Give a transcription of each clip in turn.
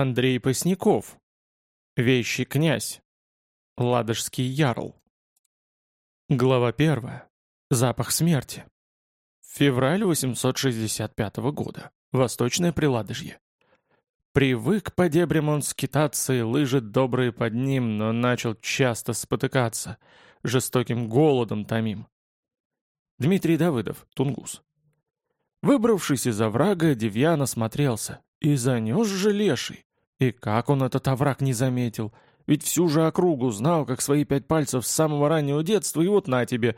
Андрей Посняков. Вещий князь. Ладожский ярл. Глава первая. Запах смерти. Февраль 865 года. Восточное Приладожье. Привык по дебрям он скитаться и лыжит добрые под ним, но начал часто спотыкаться, жестоким голодом томим. Дмитрий Давыдов, Тунгус. Выбравшись из оврага, Девьян осмотрелся. И занес же леший. И как он этот овраг не заметил? Ведь всю же округу знал, как свои пять пальцев с самого раннего детства, и вот на тебе.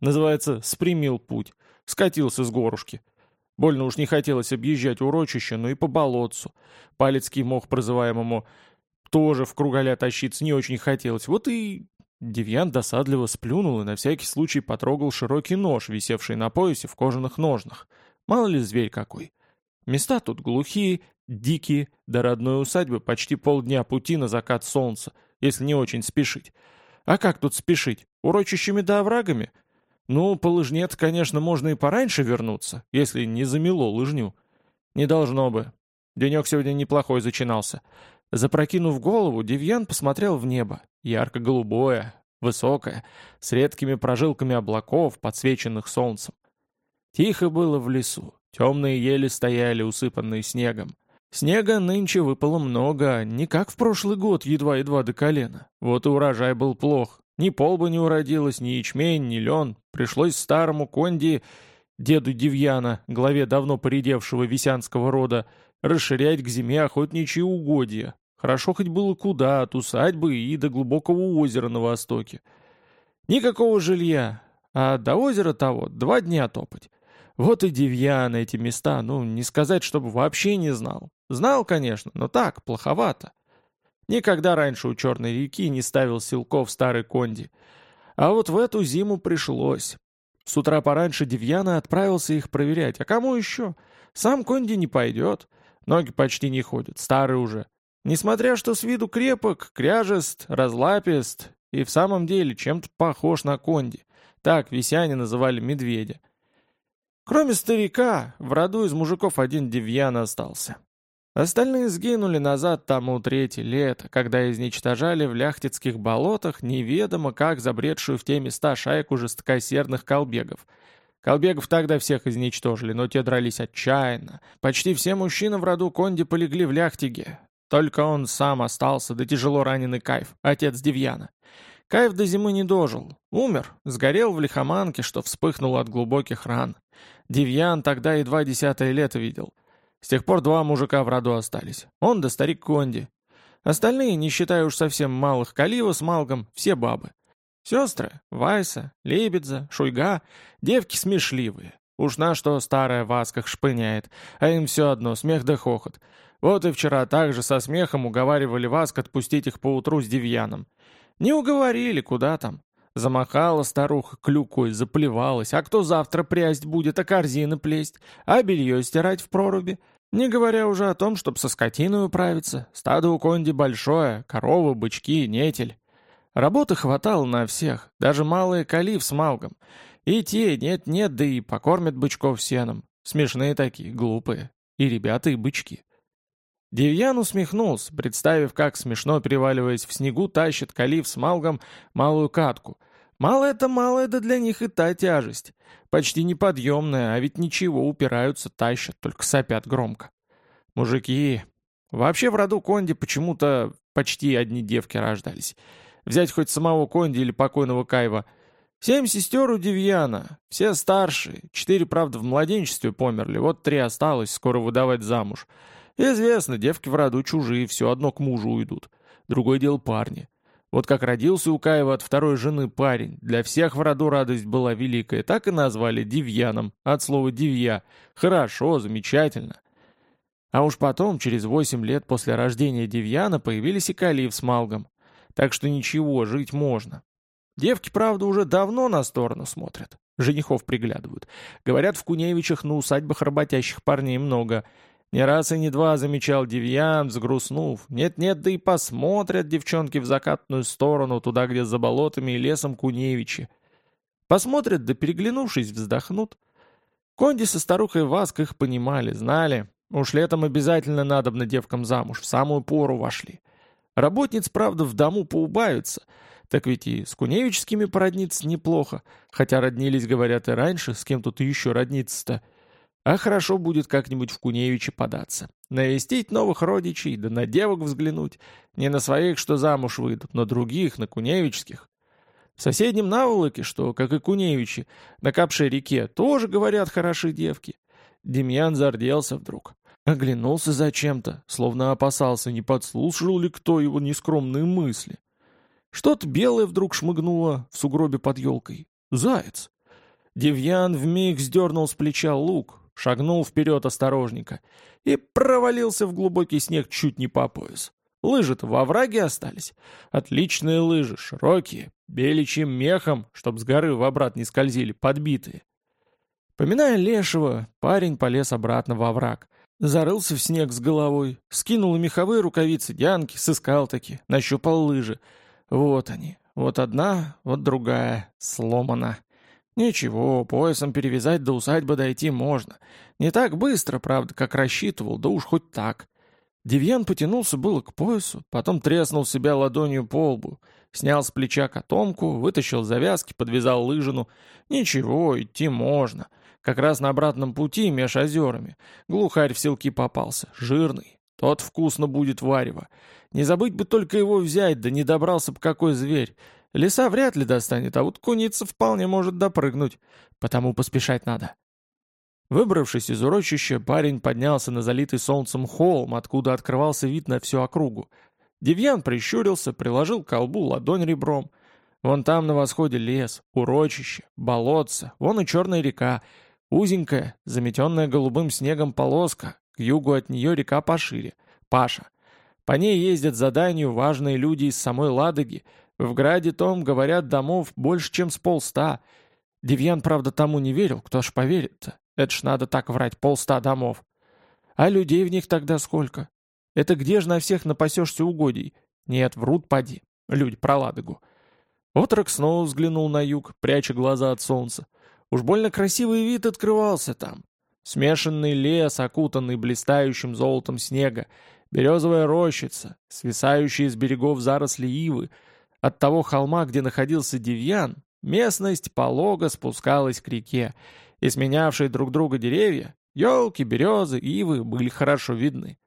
Называется «спрямил путь». Скатился с горушки. Больно уж не хотелось объезжать урочище, но и по болотцу. Палецкий мох, прозываемому, тоже в кругаля тащиться не очень хотелось. Вот и Девьян досадливо сплюнул и на всякий случай потрогал широкий нож, висевший на поясе в кожаных ножнах. Мало ли зверь какой. Места тут глухие, дикие, до родной усадьбы почти полдня пути на закат солнца, если не очень спешить. А как тут спешить? Урочищами да оврагами? Ну, по лыжне конечно, можно и пораньше вернуться, если не замело лыжню. Не должно бы. Денек сегодня неплохой зачинался. Запрокинув голову, Девьян посмотрел в небо. Ярко-голубое, высокое, с редкими прожилками облаков, подсвеченных солнцем. Тихо было в лесу. Темные ели стояли, усыпанные снегом. Снега нынче выпало много, не как в прошлый год, едва-едва до колена. Вот и урожай был плох. Ни полба не уродилось, ни ячмень, ни лен. Пришлось старому конди, деду Девьяна, главе давно поредевшего висянского рода, расширять к зиме охотничьи угодья. Хорошо хоть было куда, от усадьбы и до глубокого озера на востоке. Никакого жилья, а до озера того два дня топать. Вот и Девьян эти места, ну, не сказать, чтобы вообще не знал. Знал, конечно, но так, плоховато. Никогда раньше у Черной реки не ставил силков старый Конди. А вот в эту зиму пришлось. С утра пораньше Девьяна отправился их проверять. А кому еще? Сам Конди не пойдет. Ноги почти не ходят, старый уже. Несмотря что с виду крепок, кряжест, разлапист и в самом деле чем-то похож на Конди. Так висяне называли медведя. Кроме старика, в роду из мужиков один Девьян остался. Остальные сгинули назад тому третье лето, когда изничтожали в ляхтицких болотах неведомо как забредшую в те места шайку жесткосердных колбегов. Колбегов тогда всех изничтожили, но те дрались отчаянно. Почти все мужчины в роду Конди полегли в ляхтиге. Только он сам остался, да тяжело раненый Кайф, отец Девьяна. Кайф до зимы не дожил. Умер, сгорел в лихоманке, что вспыхнуло от глубоких ран. Девьян тогда едва десятое лето видел. С тех пор два мужика в роду остались. Он да старик Конди. Остальные, не считая уж совсем малых Калива с Малгом, все бабы. Сестры — Вайса, Лебедза, Шуйга, девки смешливые. Уж на что старая в асках шпыняет, а им все одно, смех да хохот. Вот и вчера также со смехом уговаривали Васк отпустить их поутру с Девьяном. Не уговорили, куда там. Замахала старуха клюкой, заплевалась. А кто завтра прясть будет, а корзины плесть, а белье стирать в проруби? Не говоря уже о том, чтобы со скотиной управиться. Стадо у конди большое, коровы, бычки, нетель. Работы хватало на всех, даже малые калив с малгом. И те нет-нет, да и покормят бычков сеном. Смешные такие, глупые. И ребята, и бычки. Девьян усмехнулся, представив, как смешно, переваливаясь в снегу, тащит калив с малгом малую катку, Мало это малое, да для них и та тяжесть. Почти неподъемная, а ведь ничего, упираются, тащат, только сопят громко. Мужики... Вообще в роду Конди почему-то почти одни девки рождались. Взять хоть самого Конди или покойного Кайва. Семь сестер у Девьяна, все старшие. Четыре, правда, в младенчестве померли, вот три осталось, скоро выдавать замуж. Известно, девки в роду чужие, все одно к мужу уйдут. Другое дело парни. Вот как родился у Каева от второй жены парень, для всех в роду радость была великая, так и назвали Девьяном, от слова «девья». Хорошо, замечательно. А уж потом, через восемь лет после рождения Девьяна, появились и Калив с Малгом. Так что ничего, жить можно. Девки, правда, уже давно на сторону смотрят. Женихов приглядывают. Говорят, в Куневичах на усадьбах работящих парней много — не раз и не два замечал Девьян, взгрустнув. Нет-нет, да и посмотрят девчонки в закатную сторону, туда, где за болотами и лесом Куневичи. Посмотрят, да переглянувшись, вздохнут. Конди со старухой Васк их понимали, знали. Уж летом обязательно надобно девкам замуж, в самую пору вошли. Работниц, правда, в дому поубавится, так ведь и с Куневичскими породниться неплохо, хотя роднились, говорят, и раньше, с кем тут еще родниться-то. А хорошо будет как-нибудь в Куневичи податься. Навестить новых родичей, да на девок взглянуть. Не на своих, что замуж выйдут, на других, на Куневичских. В соседнем Наволоке, что, как и Куневичи, на Капшей реке, тоже, говорят, хороши девки. Демьян зарделся вдруг. Оглянулся зачем-то, словно опасался, не подслушал ли кто его нескромные мысли. Что-то белое вдруг шмыгнуло в сугробе под елкой. Заяц. Девьян вмиг сдернул с плеча лук, шагнул вперед осторожненько и провалился в глубокий снег чуть не по пояс. Лыжи-то во враге остались. Отличные лыжи, широкие, беличьим мехом, чтоб с горы в обрат не скользили, подбитые. Поминая лешего, парень полез обратно во враг. Зарылся в снег с головой, скинул меховые рукавицы Дианки, сыскал таки, нащупал лыжи. Вот они, вот одна, вот другая, сломана. Ничего, поясом перевязать до усадьбы дойти можно. Не так быстро, правда, как рассчитывал, да уж хоть так. Девьян потянулся было к поясу, потом треснул себя ладонью по лбу, снял с плеча котомку, вытащил завязки, подвязал лыжину. Ничего, идти можно. Как раз на обратном пути, меж озерами. Глухарь в селки попался, жирный. Тот вкусно будет варево. Не забыть бы только его взять, да не добрался бы какой зверь. Лиса вряд ли достанет, а вот куница вполне может допрыгнуть. Потому поспешать надо. Выбравшись из урочища, парень поднялся на залитый солнцем холм, откуда открывался вид на всю округу. Девьян прищурился, приложил к колбу ладонь ребром. Вон там на восходе лес, урочище, болотце, вон и черная река — Узенькая, заметенная голубым снегом полоска, к югу от нее река пошире, Паша. По ней ездят заданию важные люди из самой Ладоги. В граде том, говорят, домов больше, чем с полста. Девьян, правда, тому не верил, кто ж поверит-то? Это ж надо так врать, полста домов. А людей в них тогда сколько? Это где же на всех напасешься угодий? Нет, врут поди. Люди про Ладогу. Отрок снова взглянул на юг, пряча глаза от солнца. Уж больно красивый вид открывался там. Смешанный лес, окутанный блистающим золотом снега, березовая рощица, свисающие с берегов заросли ивы. От того холма, где находился Девьян, местность полого спускалась к реке, и сменявшие друг друга деревья, елки, березы, ивы были хорошо видны.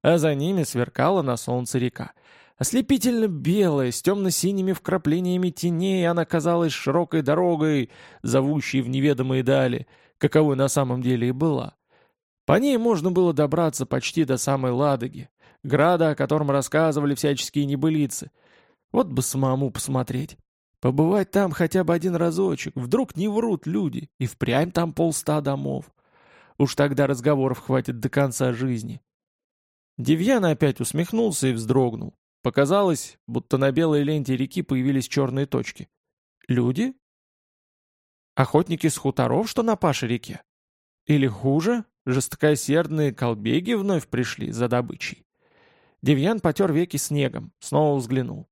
А за ними сверкала на солнце река — Ослепительно белая, с темно-синими вкраплениями теней, она казалась широкой дорогой, зовущей в неведомые дали, каковой на самом деле и была. По ней можно было добраться почти до самой Ладоги, града, о котором рассказывали всяческие небылицы. Вот бы самому посмотреть. Побывать там хотя бы один разочек, вдруг не врут люди, и впрямь там полста домов. Уж тогда разговоров хватит до конца жизни. Девьян опять усмехнулся и вздрогнул. Показалось, будто на белой ленте реки появились черные точки. Люди? Охотники с хуторов, что на Паше реке? Или хуже, жестокосердные колбеги вновь пришли за добычей? Девьян потер веки снегом, снова взглянул.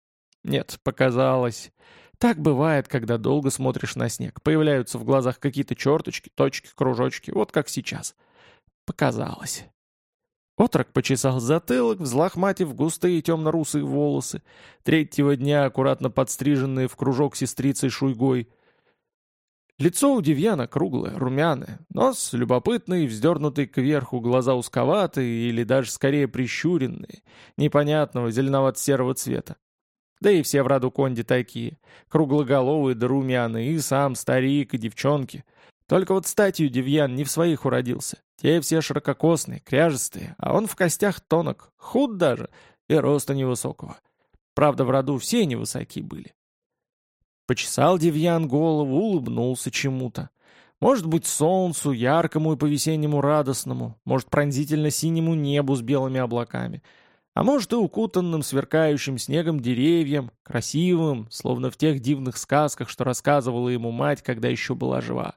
Нет, показалось. Так бывает, когда долго смотришь на снег. Появляются в глазах какие-то черточки, точки, кружочки, вот как сейчас. Показалось. Отрок почесал затылок, взлохматив густые темно-русые волосы, третьего дня аккуратно подстриженные в кружок сестрицей Шуйгой. Лицо у Девьяна круглое, румяное, нос любопытный, вздернутый кверху, глаза узковатые или даже скорее прищуренные, непонятного зеленовато-серого цвета. Да и все в роду Конди такие, круглоголовые да румяные, и сам старик, и девчонки — только вот статью Девьян не в своих уродился. Те все ширококосные, кряжестые, а он в костях тонок, худ даже, и роста невысокого. Правда, в роду все невысоки были. Почесал Девьян голову, улыбнулся чему-то. Может быть, солнцу, яркому и по-весеннему радостному, может, пронзительно-синему небу с белыми облаками, а может, и укутанным сверкающим снегом деревьям, красивым, словно в тех дивных сказках, что рассказывала ему мать, когда еще была жива.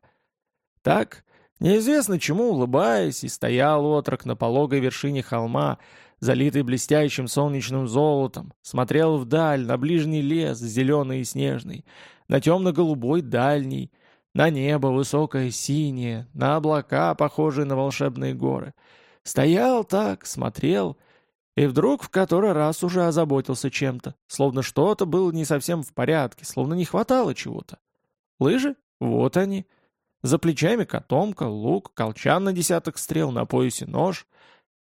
Так, неизвестно чему улыбаясь, и стоял отрок на пологой вершине холма, залитый блестящим солнечным золотом, смотрел вдаль, на ближний лес, зеленый и снежный, на темно-голубой дальний, на небо высокое синее, на облака, похожие на волшебные горы. Стоял так, смотрел, и вдруг в который раз уже озаботился чем-то, словно что-то было не совсем в порядке, словно не хватало чего-то. Лыжи? Вот они. За плечами котомка, лук, колчан на десяток стрел, на поясе нож.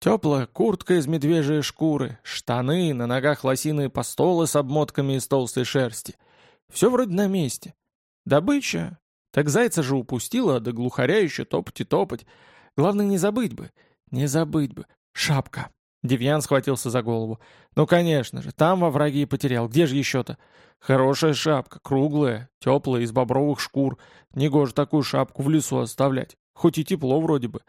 Теплая куртка из медвежьей шкуры, штаны, на ногах лосиные постолы с обмотками из толстой шерсти. Все вроде на месте. Добыча. Так зайца же упустила, да глухаря еще топать и топать. Главное, не забыть бы. Не забыть бы. Шапка. Девьян схватился за голову. «Ну, конечно же, там во враге и потерял. Где же еще-то? Хорошая шапка, круглая, теплая, из бобровых шкур. Негоже такую шапку в лесу оставлять. Хоть и тепло вроде бы.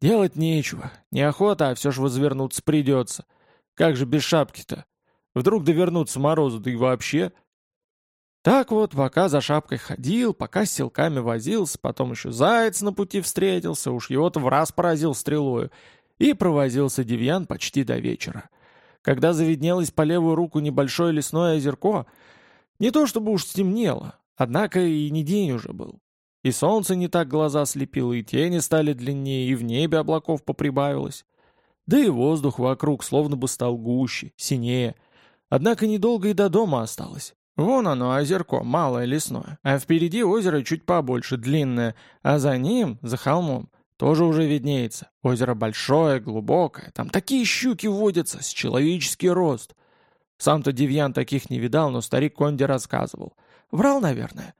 Делать нечего. Неохота, а все же возвернуться придется. Как же без шапки-то? Вдруг довернуться морозу, да и вообще...» Так вот, пока за шапкой ходил, пока с селками возился, потом еще заяц на пути встретился, уж его-то в раз поразил стрелою, и провозился Девьян почти до вечера. Когда завиднелось по левую руку небольшое лесное озерко, не то чтобы уж стемнело, однако и не день уже был. И солнце не так глаза слепило, и тени стали длиннее, и в небе облаков поприбавилось. Да и воздух вокруг словно бы стал гуще, синее. Однако недолго и до дома осталось. Вон оно, озерко, малое лесное, а впереди озеро чуть побольше, длинное, а за ним, за холмом, тоже уже виднеется. Озеро большое, глубокое. Там такие щуки водятся, с человеческий рост. Сам-то Девьян таких не видал, но старик Конди рассказывал. Врал, наверное.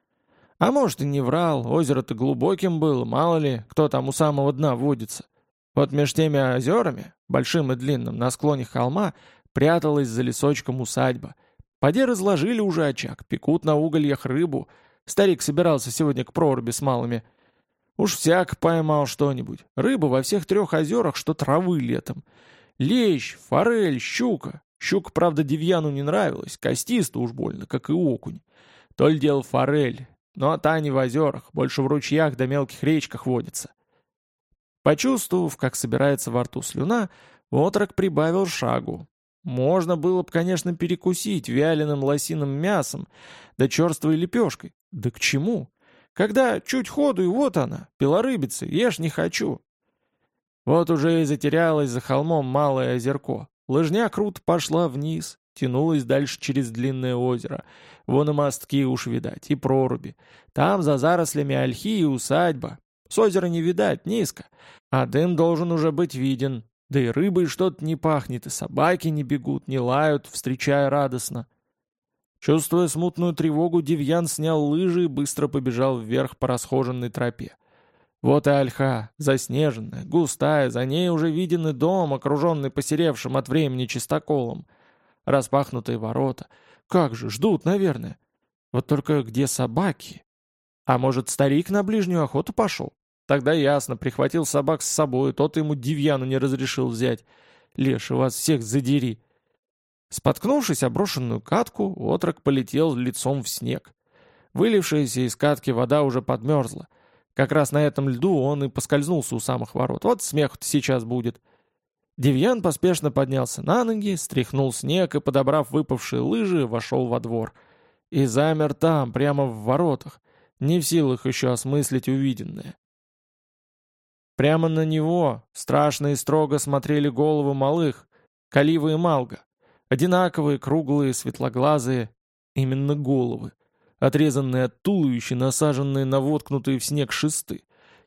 А может и не врал, озеро-то глубоким было, мало ли, кто там у самого дна водится. Вот меж теми озерами, большим и длинным, на склоне холма, пряталась за лесочком усадьба. Поди разложили уже очаг, пекут на угольях рыбу. Старик собирался сегодня к проруби с малыми — Уж всяк поймал что-нибудь. Рыба во всех трех озерах, что травы летом. Лещ, форель, щука. Щука, правда, Девьяну не нравилась, костиста уж больно, как и окунь. То ли дело форель, но та не в озерах, больше в ручьях да мелких речках водится. Почувствовав, как собирается во рту слюна, отрок прибавил шагу. Можно было бы, конечно, перекусить вяленым лосиным мясом, да черствой лепешкой. Да к чему? Когда чуть ходу, и вот она, белорыбица, ешь не хочу. Вот уже и затерялась за холмом малое озерко. Лыжня круто пошла вниз, тянулась дальше через длинное озеро. Вон и мостки уж видать, и проруби. Там за зарослями ольхи и усадьба. С озера не видать, низко. А дым должен уже быть виден. Да и рыбой что-то не пахнет, и собаки не бегут, не лают, встречая радостно. Чувствуя смутную тревогу, Девьян снял лыжи и быстро побежал вверх по расхоженной тропе. Вот и ольха, заснеженная, густая, за ней уже виден и дом, окруженный посеревшим от времени чистоколом. Распахнутые ворота. Как же, ждут, наверное. Вот только где собаки? А может, старик на ближнюю охоту пошел? Тогда ясно, прихватил собак с собой, тот ему Девьяну не разрешил взять. Леша, вас всех задери. Споткнувшись о брошенную катку, отрок полетел лицом в снег. Вылившаяся из катки вода уже подмерзла. Как раз на этом льду он и поскользнулся у самых ворот. Вот смех сейчас будет. Девьян поспешно поднялся на ноги, стряхнул снег и, подобрав выпавшие лыжи, вошел во двор. И замер там, прямо в воротах, не в силах еще осмыслить увиденное. Прямо на него страшно и строго смотрели головы малых, Калива и Малга. Одинаковые, круглые, светлоглазые, именно головы. Отрезанные от туловища, насаженные на воткнутые в снег шесты.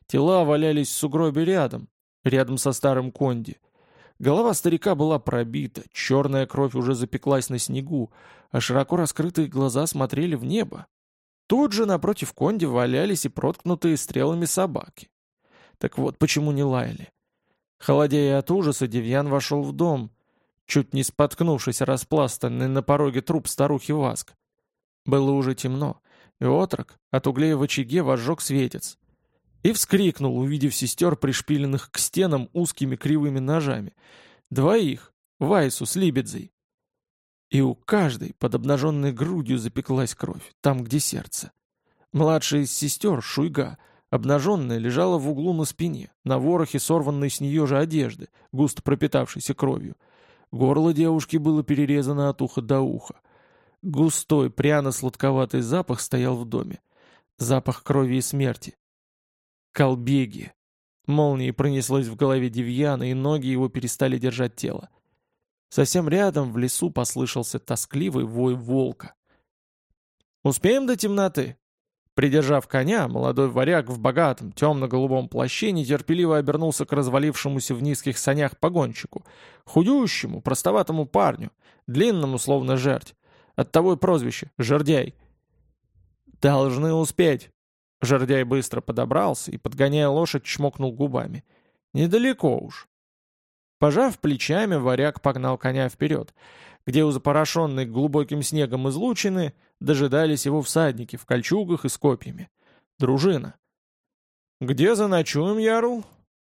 Тела валялись в сугробе рядом, рядом со старым конди. Голова старика была пробита, черная кровь уже запеклась на снегу, а широко раскрытые глаза смотрели в небо. Тут же напротив конди валялись и проткнутые стрелами собаки. Так вот, почему не лаяли? Холодея от ужаса, Девьян вошел в дом — чуть не споткнувшись распластанный на пороге труп старухи Васк. Было уже темно, и отрок от углей в очаге возжег светец. И вскрикнул, увидев сестер, пришпиленных к стенам узкими кривыми ножами. Двоих, Вайсу с Либедзой. И у каждой под обнаженной грудью запеклась кровь, там, где сердце. Младшая из сестер, Шуйга, обнаженная, лежала в углу на спине, на ворохе сорванной с нее же одежды, густо пропитавшейся кровью — Горло девушки было перерезано от уха до уха. Густой, пряно-сладковатый запах стоял в доме. Запах крови и смерти. Колбеги. Молнией пронеслось в голове Девьяна, и ноги его перестали держать тело. Совсем рядом в лесу послышался тоскливый вой волка. «Успеем до темноты?» Придержав коня, молодой варяг в богатом, темно-голубом плаще нетерпеливо обернулся к развалившемуся в низких санях погонщику, худющему, простоватому парню, длинному, словно жерть. Оттого и прозвище — Жердяй. «Должны успеть!» Жердяй быстро подобрался и, подгоняя лошадь, чмокнул губами. «Недалеко уж». Пожав плечами, варяг погнал коня вперед, где у запорошенной глубоким снегом излучины дожидались его всадники в кольчугах и с копьями. Дружина. «Где заночуем, Ярл?»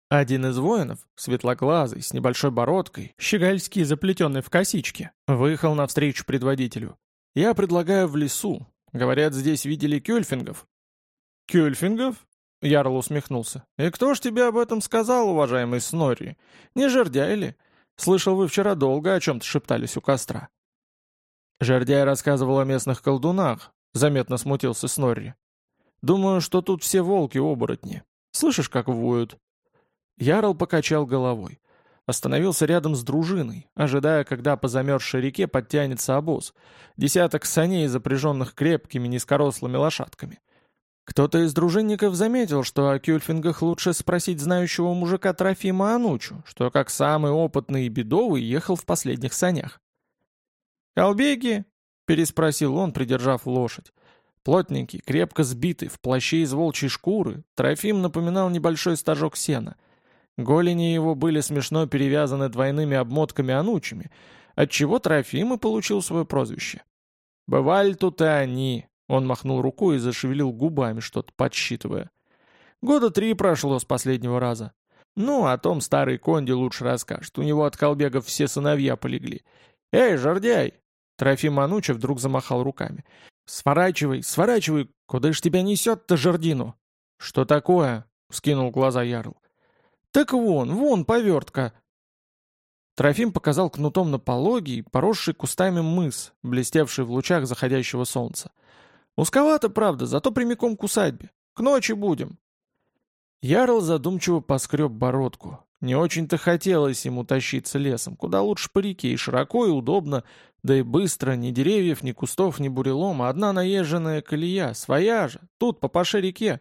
Один из воинов, светлоглазый, с небольшой бородкой, щегольски заплетенный в косички, выехал навстречу предводителю. «Я предлагаю в лесу. Говорят, здесь видели кюльфингов». «Кюльфингов?» — Ярл усмехнулся. «И кто ж тебе об этом сказал, уважаемый Снорри? Не жердяй ли? Слышал, вы вчера долго о чем-то шептались у костра». Жердяй рассказывал о местных колдунах, заметно смутился Снорри. «Думаю, что тут все волки-оборотни. Слышишь, как воют?» Ярл покачал головой. Остановился рядом с дружиной, ожидая, когда по замерзшей реке подтянется обоз. Десяток саней, запряженных крепкими низкорослыми лошадками. Кто-то из дружинников заметил, что о кюльфингах лучше спросить знающего мужика Трофима Анучу, что как самый опытный и бедовый ехал в последних санях. «Колбеги?» — переспросил он, придержав лошадь. Плотненький, крепко сбитый, в плаще из волчьей шкуры, Трофим напоминал небольшой стажок сена. Голени его были смешно перевязаны двойными обмотками-анучами, отчего Трофим и получил свое прозвище. «Бывали тут и они», — он махнул рукой и зашевелил губами, что-то подсчитывая. «Года три прошло с последнего раза. Ну, о том старый Конди лучше расскажет, у него от колбегов все сыновья полегли. Эй, жердяй, Трофим Ануча вдруг замахал руками. «Сворачивай, сворачивай! Куда ж тебя несет-то, жердину?» «Что такое?» — скинул глаза Ярл. «Так вон, вон повертка!» Трофим показал кнутом на пологий, поросший кустами мыс, блестевший в лучах заходящего солнца. «Узковато, правда, зато прямиком к усадьбе. К ночи будем!» Ярл задумчиво поскреб бородку. Не очень-то хотелось ему тащиться лесом, куда лучше по реке, и широко, и удобно, да и быстро, ни деревьев, ни кустов, ни бурелома, одна наезженная колея, своя же, тут, по паше реке.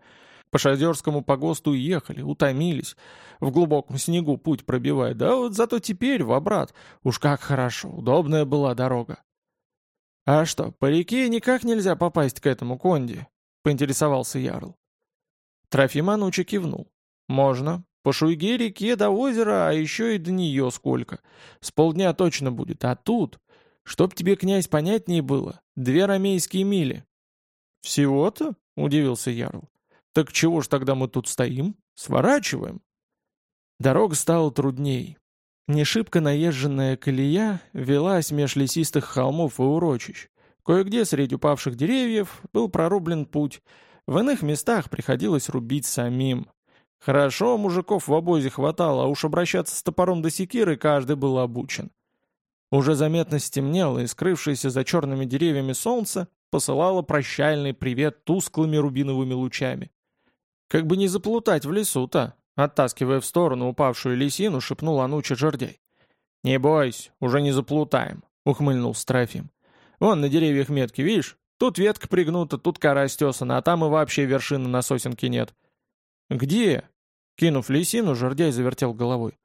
По Шадерскому погосту ехали, утомились, в глубоком снегу путь пробивая, да вот зато теперь, в обрат, уж как хорошо, удобная была дорога. «А что, по реке никак нельзя попасть к этому конде?» — поинтересовался Ярл. Трофим Анучи кивнул. «Можно. По Шуйге реке до озера, а еще и до нее сколько. С полдня точно будет. А тут, чтоб тебе, князь, понятнее было, две ромейские мили». «Всего-то?» — удивился Ярл. «Так чего ж тогда мы тут стоим? Сворачиваем?» Дорога стала трудней. Не наезженная колея велась меж лесистых холмов и урочищ. Кое-где среди упавших деревьев был прорублен путь. В иных местах приходилось рубить самим. Хорошо мужиков в обозе хватало, а уж обращаться с топором до секиры каждый был обучен. Уже заметно стемнело, и скрывшееся за черными деревьями солнце посылало прощальный привет тусклыми рубиновыми лучами. «Как бы не заплутать в лесу-то!» Оттаскивая в сторону упавшую лисину, шепнул Ануча жердяй. «Не бойся, уже не заплутаем», — ухмыльнул Страфим. «Вон на деревьях метки, видишь? Тут ветка пригнута, тут кора стесана, а там и вообще вершины на сосенке нет». «Где?» Кинув лисину, жердяй завертел головой.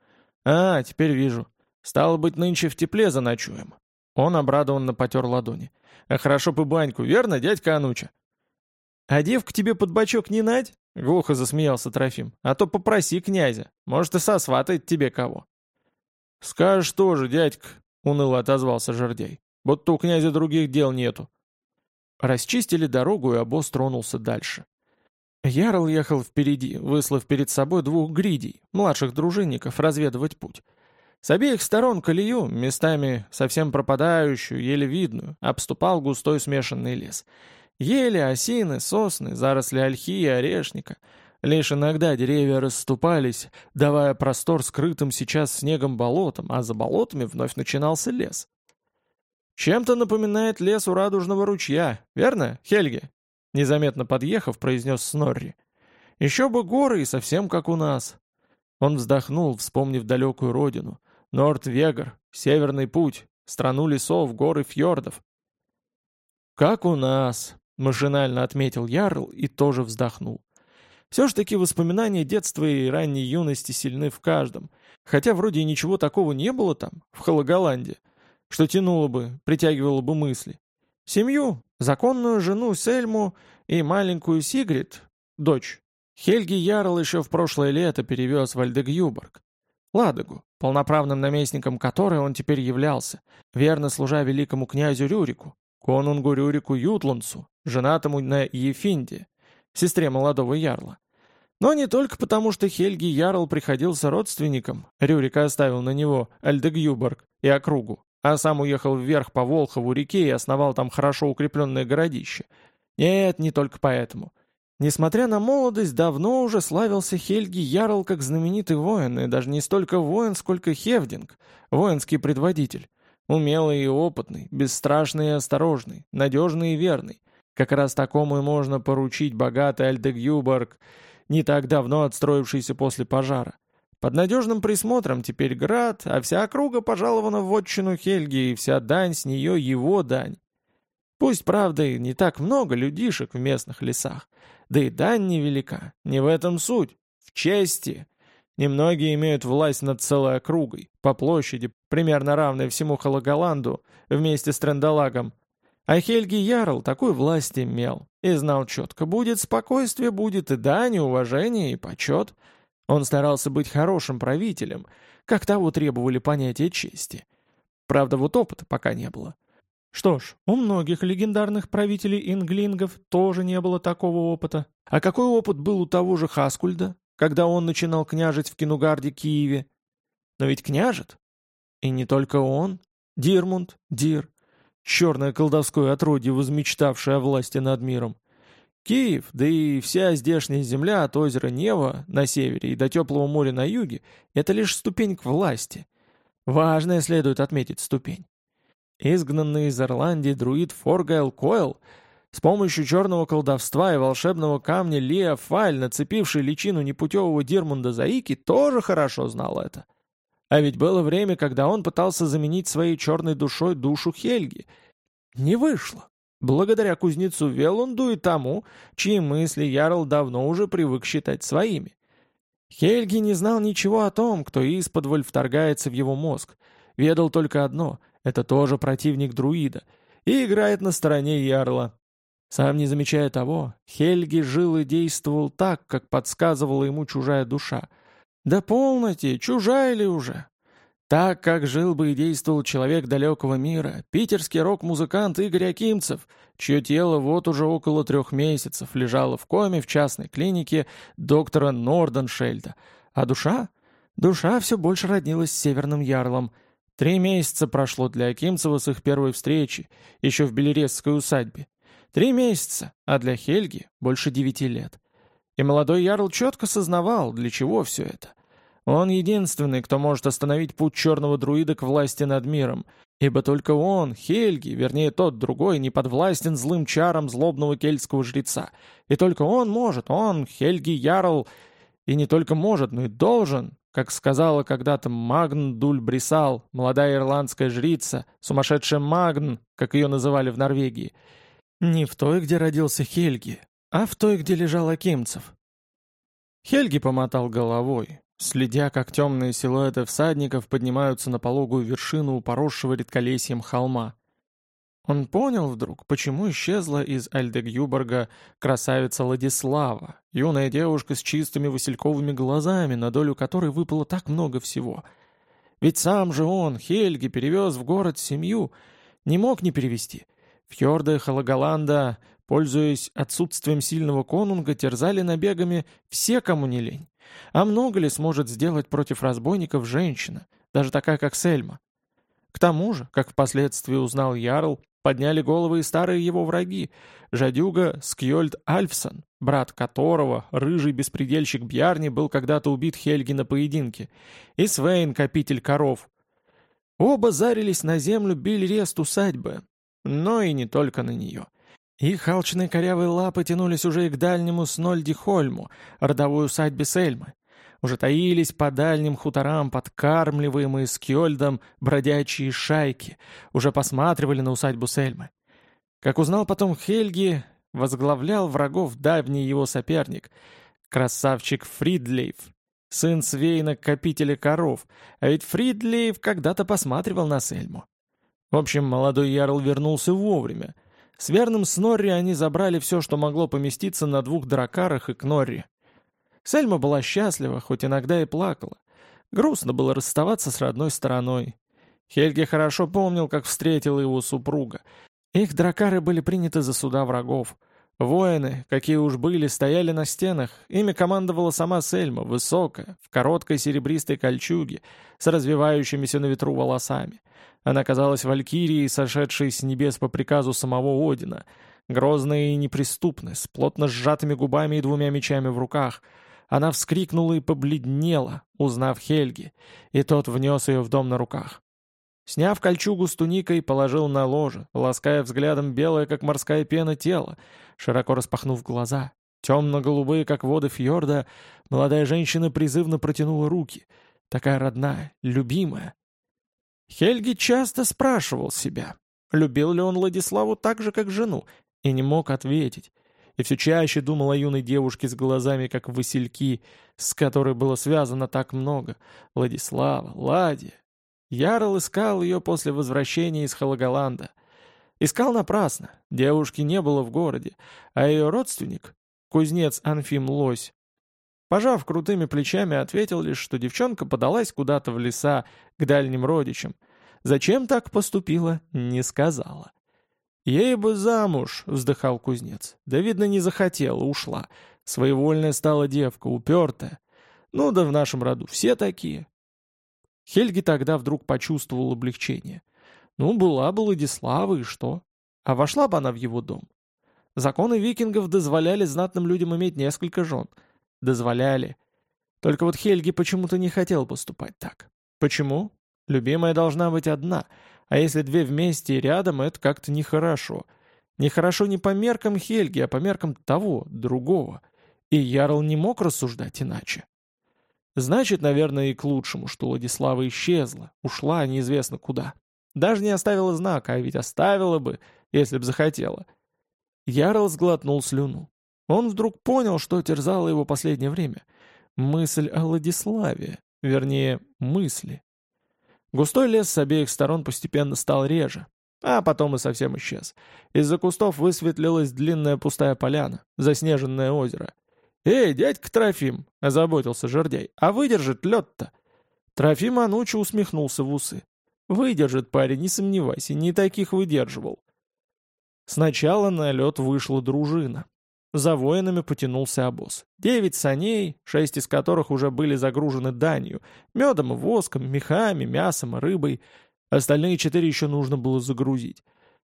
«А, теперь вижу. Стало быть, нынче в тепле заночуем». Он обрадованно потер ладони. «А хорошо бы баньку, верно, дядька Ануча?» «А девку тебе под бочок не нать?» — глухо засмеялся Трофим. «А то попроси князя. Может, и сосватает тебе кого». «Скажешь тоже, дядька», — уныло отозвался жердяй. «Будто у князя других дел нету». Расчистили дорогу, и обоз тронулся дальше. Ярл ехал впереди, выслав перед собой двух гридей, младших дружинников, разведывать путь. С обеих сторон колею, местами совсем пропадающую, еле видную, обступал густой смешанный лес. Ели, осины, сосны, заросли ольхи и орешника. Лишь иногда деревья расступались, давая простор скрытым сейчас снегом болотам, а за болотами вновь начинался лес. Чем-то напоминает лес у радужного ручья, верно, Хельги? Незаметно подъехав, произнес Снорри. «Еще бы горы и совсем как у нас. Он вздохнул, вспомнив далекую родину. Норд-Вегар, Северный путь, страну лесов, гор и фьордов. «Как у нас», — машинально отметил Ярл и тоже вздохнул. Все ж таки воспоминания детства и ранней юности сильны в каждом, хотя вроде ничего такого не было там, в Хологоланде, что тянуло бы, притягивало бы мысли. Семью, законную жену Сельму и маленькую Сигрид, дочь, Хельги Ярл еще в прошлое лето перевез в Альдегюборг, Ладогу, полноправным наместником которой он теперь являлся, верно служа великому князю Рюрику, конунгу Рюрику Ютландсу, женатому на Ефинде, сестре молодого ярла. Но не только потому, что Хельги Ярл приходился родственником, Рюрика оставил на него Альдегюборг и округу, а сам уехал вверх по Волхову реке и основал там хорошо укрепленное городище. Нет, не только поэтому. Несмотря на молодость, давно уже славился Хельги Ярл как знаменитый воин, и даже не столько воин, сколько Хевдинг, воинский предводитель. Умелый и опытный, бесстрашный и осторожный, надежный и верный. Как раз такому и можно поручить богатый Альдегюборг, не так давно отстроившийся после пожара. Под надежным присмотром теперь град, а вся округа пожалована в отчину Хельги, и вся дань с нее его дань. Пусть, правда, и не так много людишек в местных лесах, да и дань невелика, не в этом суть, в чести. Немногие имеют власть над целой округой, по площади, примерно равной всему Халагаланду, вместе с Трендалагом. А Хельги Ярл такой власть имел, и знал четко, будет спокойствие, будет и дань, и уважение, и почет. Он старался быть хорошим правителем, как того требовали понятия чести. Правда, вот опыта пока не было. Что ж, у многих легендарных правителей инглингов тоже не было такого опыта. А какой опыт был у того же Хаскульда, когда он начинал княжить в Кинугарде Киеве? Но ведь княжит. И не только он. Дирмунд, Дир, черное колдовское отродье, возмечтавшее о власти над миром. Киев, да и вся здешняя земля от озера Нева на севере и до теплого моря на юге — это лишь ступень к власти. Важная следует отметить ступень. Изгнанный из Ирландии друид Форгайл Койл с помощью черного колдовства и волшебного камня Лиа Фаль, нацепивший личину непутевого Дирмунда Заики, тоже хорошо знал это. А ведь было время, когда он пытался заменить своей черной душой душу Хельги. Не вышло. Благодаря кузнецу Велунду и тому, чьи мысли Ярл давно уже привык считать своими. Хельги не знал ничего о том, кто из-под вторгается в его мозг. Ведал только одно это тоже противник друида, и играет на стороне Ярла. Сам не замечая того, Хельги жил и действовал так, как подсказывала ему чужая душа. Да полноте, чужая ли уже? Так, как жил бы и действовал человек далекого мира, питерский рок-музыкант Игорь Акимцев, чье тело вот уже около трех месяцев лежало в коме в частной клинике доктора Норденшельда. А душа? Душа все больше роднилась с Северным Ярлом — Три месяца прошло для Акимцева с их первой встречи, еще в Белересской усадьбе. Три месяца, а для Хельги больше девяти лет. И молодой Ярл четко сознавал, для чего все это. Он единственный, кто может остановить путь черного друида к власти над миром, ибо только он, Хельги, вернее тот другой, не подвластен злым чарам злобного кельтского жреца. И только он может, он, Хельги Ярл, и не только может, но и должен как сказала когда-то Магн Дуль Брисал, молодая ирландская жрица, сумасшедшая Магн, как ее называли в Норвегии, не в той, где родился Хельги, а в той, где лежал Акимцев. Хельги помотал головой, следя, как темные силуэты всадников поднимаются на пологую вершину у поросшего редколесьем холма. Он понял вдруг, почему исчезла из Альдегюборга красавица Ладислава, юная девушка с чистыми васильковыми глазами, на долю которой выпало так много всего. Ведь сам же он, Хельги, перевез в город семью, не мог не перевести. Фьорды Халагаланда, пользуясь отсутствием сильного конунга, терзали набегами все, кому не лень. А много ли сможет сделать против разбойников женщина, даже такая, как Сельма? К тому же, как впоследствии узнал Ярл, Подняли головы и старые его враги. Жадюга Скьольд Альфсон, брат которого, рыжий беспредельщик Бьярни, был когда-то убит Хельги на поединке, и Свейн, копитель коров. Оба зарились на землю Бильрест усадьбы, но и не только на нее. Их алчные корявые лапы тянулись уже и к дальнему Снольдихольму, родовой усадьбе Сельмы. Уже таились по дальним хуторам, подкармливаемые скьольдом бродячие шайки, уже посматривали на усадьбу Сельмы. Как узнал потом Хельги, возглавлял врагов давний его соперник, красавчик Фридлейф, сын Свейна Копителя Коров, а ведь Фридлейф когда-то посматривал на Сельму. В общем, молодой Ярл вернулся вовремя. С верным Снорри они забрали все, что могло поместиться на двух дракарах и Кнорри. Сельма была счастлива, хоть иногда и плакала. Грустно было расставаться с родной стороной. Хельги хорошо помнил, как встретила его супруга. Их дракары были приняты за суда врагов. Воины, какие уж были, стояли на стенах. Ими командовала сама Сельма, высокая, в короткой серебристой кольчуге, с развивающимися на ветру волосами. Она казалась валькирией, сошедшей с небес по приказу самого Одина, грозная и неприступная, с плотно сжатыми губами и двумя мечами в руках. Она вскрикнула и побледнела, узнав Хельги, и тот внес ее в дом на руках. Сняв кольчугу с туникой, положил на ложе, лаская взглядом белое, как морская пена, тело, широко распахнув глаза. Темно-голубые, как воды фьорда, молодая женщина призывно протянула руки. Такая родная, любимая. Хельги часто спрашивал себя, любил ли он Владиславу так же, как жену, и не мог ответить. И все чаще думал о юной девушке с глазами, как васильки, с которой было связано так много. Владислава, Ладия. Ярл искал ее после возвращения из Халагаланда. Искал напрасно, девушки не было в городе, а ее родственник, кузнец Анфим Лось, Пожав крутыми плечами, ответил лишь, что девчонка подалась куда-то в леса к дальним родичам. Зачем так поступила, не сказала. «Ей бы замуж», — вздыхал кузнец. «Да, видно, не захотела, ушла. Своевольная стала девка, упертая. Ну да в нашем роду все такие». Хельги тогда вдруг почувствовал облегчение. Ну, была бы Владислава, и что? А вошла бы она в его дом. Законы викингов дозволяли знатным людям иметь несколько жен — Дозволяли. Только вот Хельги почему-то не хотел поступать так. Почему? Любимая должна быть одна, а если две вместе и рядом, это как-то нехорошо. Нехорошо не по меркам Хельги, а по меркам того, другого. И Ярл не мог рассуждать иначе. Значит, наверное, и к лучшему, что Владислава исчезла, ушла неизвестно куда. Даже не оставила знака, а ведь оставила бы, если б захотела. Ярл сглотнул слюну. Он вдруг понял, что терзало его последнее время. Мысль о Владиславе, вернее, мысли. Густой лес с обеих сторон постепенно стал реже, а потом и совсем исчез. Из-за кустов высветлилась длинная пустая поляна, заснеженное озеро. «Эй, дядька Трофим!» — озаботился жердяй. «А выдержит лед-то?» Трофим Анучи усмехнулся в усы. «Выдержит парень, не сомневайся, не таких выдерживал». Сначала на лед вышла дружина. За воинами потянулся обоз. Девять саней, шесть из которых уже были загружены данью, медом и воском, мехами, мясом и рыбой. Остальные четыре еще нужно было загрузить.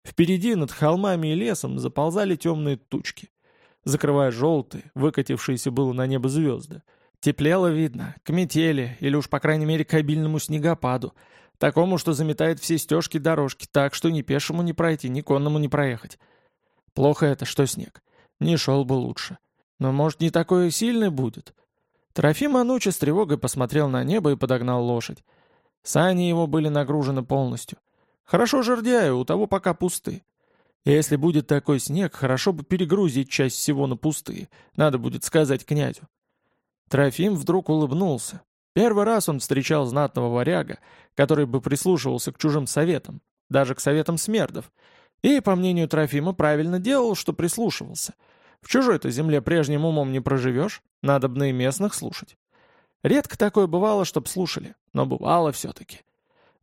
Впереди, над холмами и лесом, заползали темные тучки, закрывая желтые, выкатившиеся было на небо звезды. Теплело видно, к метели, или уж по крайней мере к обильному снегопаду, такому, что заметает все стежки дорожки, так что ни пешему не пройти, ни конному не проехать. Плохо это, что снег. Не шел бы лучше. Но, может, не такой сильный будет? Трофим Ануча с тревогой посмотрел на небо и подогнал лошадь. Сани его были нагружены полностью. Хорошо жердяю, у того пока пусты. Если будет такой снег, хорошо бы перегрузить часть всего на пустые. Надо будет сказать князю. Трофим вдруг улыбнулся. Первый раз он встречал знатного варяга, который бы прислушивался к чужим советам, даже к советам смердов. И, по мнению Трофима, правильно делал, что прислушивался — в чужой-то земле прежним умом не проживешь, надо бы и местных слушать. Редко такое бывало, чтоб слушали, но бывало все-таки.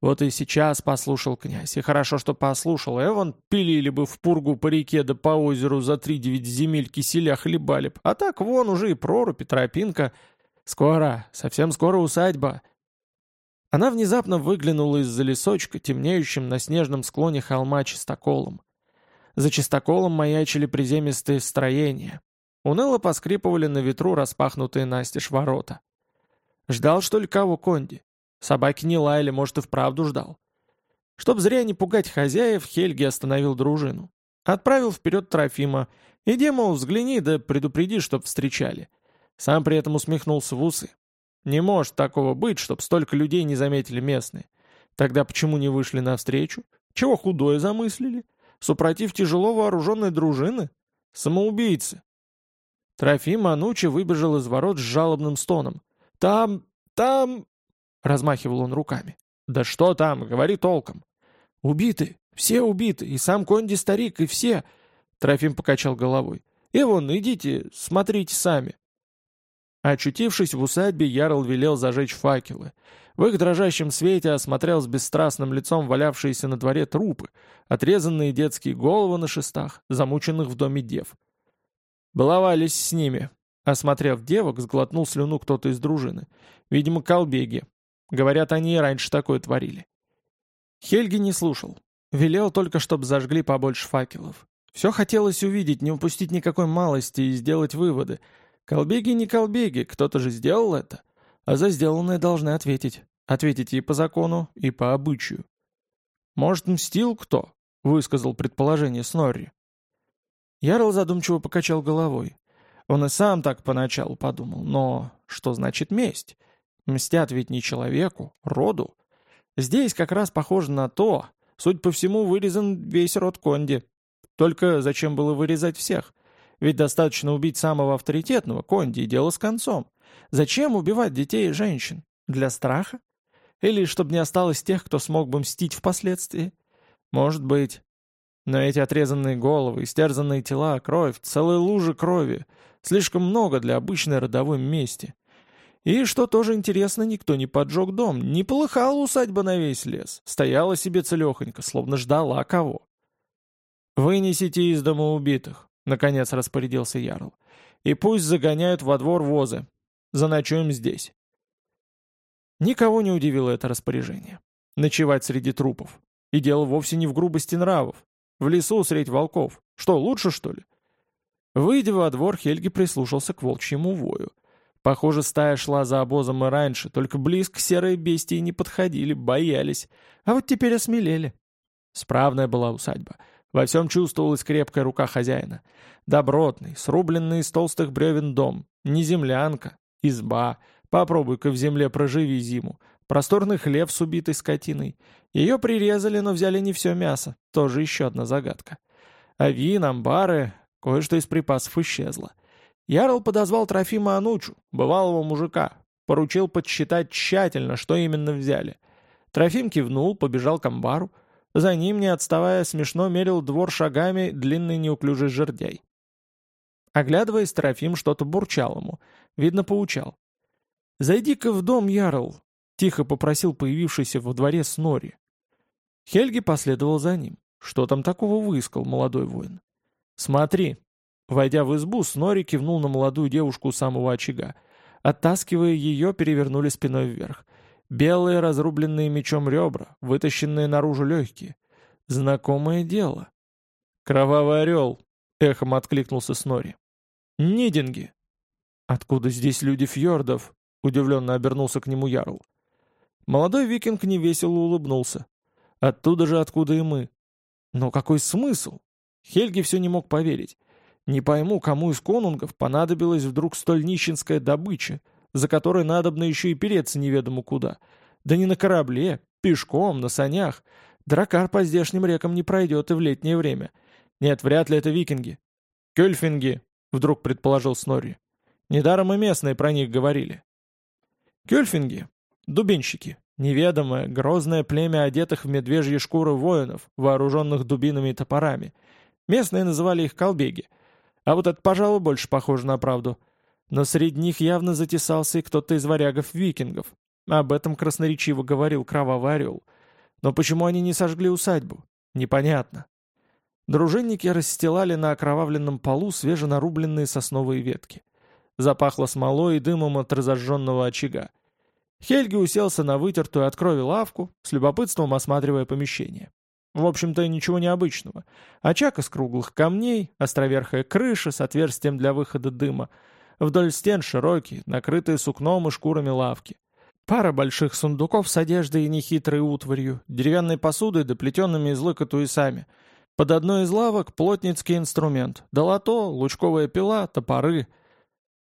Вот и сейчас послушал князь, и хорошо, что послушал, Эван пилили бы в пургу по реке да по озеру за три девять земель киселя хлебали б, а так вон уже и прорубь, и тропинка. Скоро, совсем скоро усадьба. Она внезапно выглянула из-за лесочка, темнеющим на снежном склоне холма чистоколом. За чистоколом маячили приземистые строения. Уныло поскрипывали на ветру распахнутые настежь ворота. Ждал, что ли, кого Конди? Собаки не лаяли, может, и вправду ждал. Чтоб зря не пугать хозяев, Хельги остановил дружину. Отправил вперед Трофима. Иди, мол, взгляни, да предупреди, чтоб встречали. Сам при этом усмехнулся в усы. Не может такого быть, чтоб столько людей не заметили местные. Тогда почему не вышли навстречу? Чего худое замыслили? Супротив тяжело вооруженной дружины? Самоубийцы. Трофим Анучи выбежал из ворот с жалобным стоном. «Там... там...» — размахивал он руками. «Да что там? Говори толком». «Убиты! Все убиты! И сам Конди-старик, и все!» Трофим покачал головой. «И вон, идите, смотрите сами». Очутившись в усадьбе, Ярл велел зажечь факелы. В их дрожащем свете осмотрел с бесстрастным лицом валявшиеся на дворе трупы, отрезанные детские головы на шестах, замученных в доме дев. Баловались с ними. Осмотрев девок, сглотнул слюну кто-то из дружины. Видимо, колбеги. Говорят, они и раньше такое творили. Хельги не слушал. Велел только, чтобы зажгли побольше факелов. Все хотелось увидеть, не упустить никакой малости и сделать выводы. Колбеги не колбеги, кто-то же сделал это. А за сделанное должны ответить. Ответить и по закону, и по обычаю. «Может, мстил кто?» — высказал предположение Снорри. Ярл задумчиво покачал головой. Он и сам так поначалу подумал, но что значит месть? Мстят ведь не человеку, роду. Здесь как раз похоже на то, суть по всему вырезан весь род Конди. Только зачем было вырезать всех? Ведь достаточно убить самого авторитетного Конди и дело с концом. Зачем убивать детей и женщин? Для страха? Или чтобы не осталось тех, кто смог бы мстить впоследствии? Может быть. Но эти отрезанные головы, истерзанные тела, кровь, целые лужи крови — слишком много для обычной родовой мести. И, что тоже интересно, никто не поджег дом, не полыхала усадьба на весь лес, стояла себе целехонько, словно ждала кого. «Вынесите из дома убитых», — наконец распорядился Ярл. «И пусть загоняют во двор возы. Заночуем здесь». Никого не удивило это распоряжение. Ночевать среди трупов. И дело вовсе не в грубости нравов. В лесу средь волков. Что, лучше, что ли? Выйдя во двор, Хельги прислушался к волчьему вою. Похоже, стая шла за обозом и раньше, только близко серые бестии не подходили, боялись. А вот теперь осмелели. Справная была усадьба. Во всем чувствовалась крепкая рука хозяина. Добротный, срубленный из толстых бревен дом. Не землянка, изба. Попробуй-ка в земле проживи зиму. Просторный хлев с убитой скотиной. Ее прирезали, но взяли не все мясо. Тоже еще одна загадка. А вин, амбары, кое-что из припасов исчезло. Ярл подозвал Трофима Анучу, бывалого мужика. Поручил подсчитать тщательно, что именно взяли. Трофим кивнул, побежал к амбару. За ним, не отставая, смешно мерил двор шагами длинный неуклюжий жердяй. Оглядываясь, Трофим что-то бурчал ему. Видно, поучал. «Зайди-ка в дом, Ярл!» — тихо попросил появившийся во дворе Снори. Хельги последовал за ним. Что там такого выискал молодой воин? «Смотри!» Войдя в избу, Снори кивнул на молодую девушку у самого очага. Оттаскивая ее, перевернули спиной вверх. Белые, разрубленные мечом ребра, вытащенные наружу легкие. Знакомое дело. «Кровавый орел!» — эхом откликнулся Снори. «Нидинги!» «Откуда здесь люди фьордов?» — удивленно обернулся к нему Ярл. Молодой викинг невесело улыбнулся. «Оттуда же, откуда и мы». «Но какой смысл?» Хельги все не мог поверить. «Не пойму, кому из конунгов понадобилась вдруг столь нищенская добыча, за которой надобно еще и переться неведомо куда. Да не на корабле, пешком, на санях. Дракар по здешним рекам не пройдет и в летнее время. Нет, вряд ли это викинги. Кёльфинги, вдруг предположил Снорри. Недаром и местные про них говорили. Кёльфинги — дубинщики, неведомое, грозное племя одетых в медвежьи шкуры воинов, вооруженных дубинами и топорами. Местные называли их колбеги. А вот это, пожалуй, больше похоже на правду — но среди них явно затесался и кто-то из варягов-викингов. Об этом красноречиво говорил Кровавый Орел. Но почему они не сожгли усадьбу? Непонятно. Дружинники расстилали на окровавленном полу свеженарубленные сосновые ветки. Запахло смолой и дымом от разожженного очага. Хельги уселся на вытертую от крови лавку, с любопытством осматривая помещение. В общем-то, ничего необычного. Очаг из круглых камней, островерхая крыша с отверстием для выхода дыма — Вдоль стен широкие, накрытые сукном и шкурами лавки. Пара больших сундуков с одеждой и нехитрой утварью, деревянной посудой да плетенными из лыка туесами. Под одной из лавок плотницкий инструмент, долото, лучковая пила, топоры.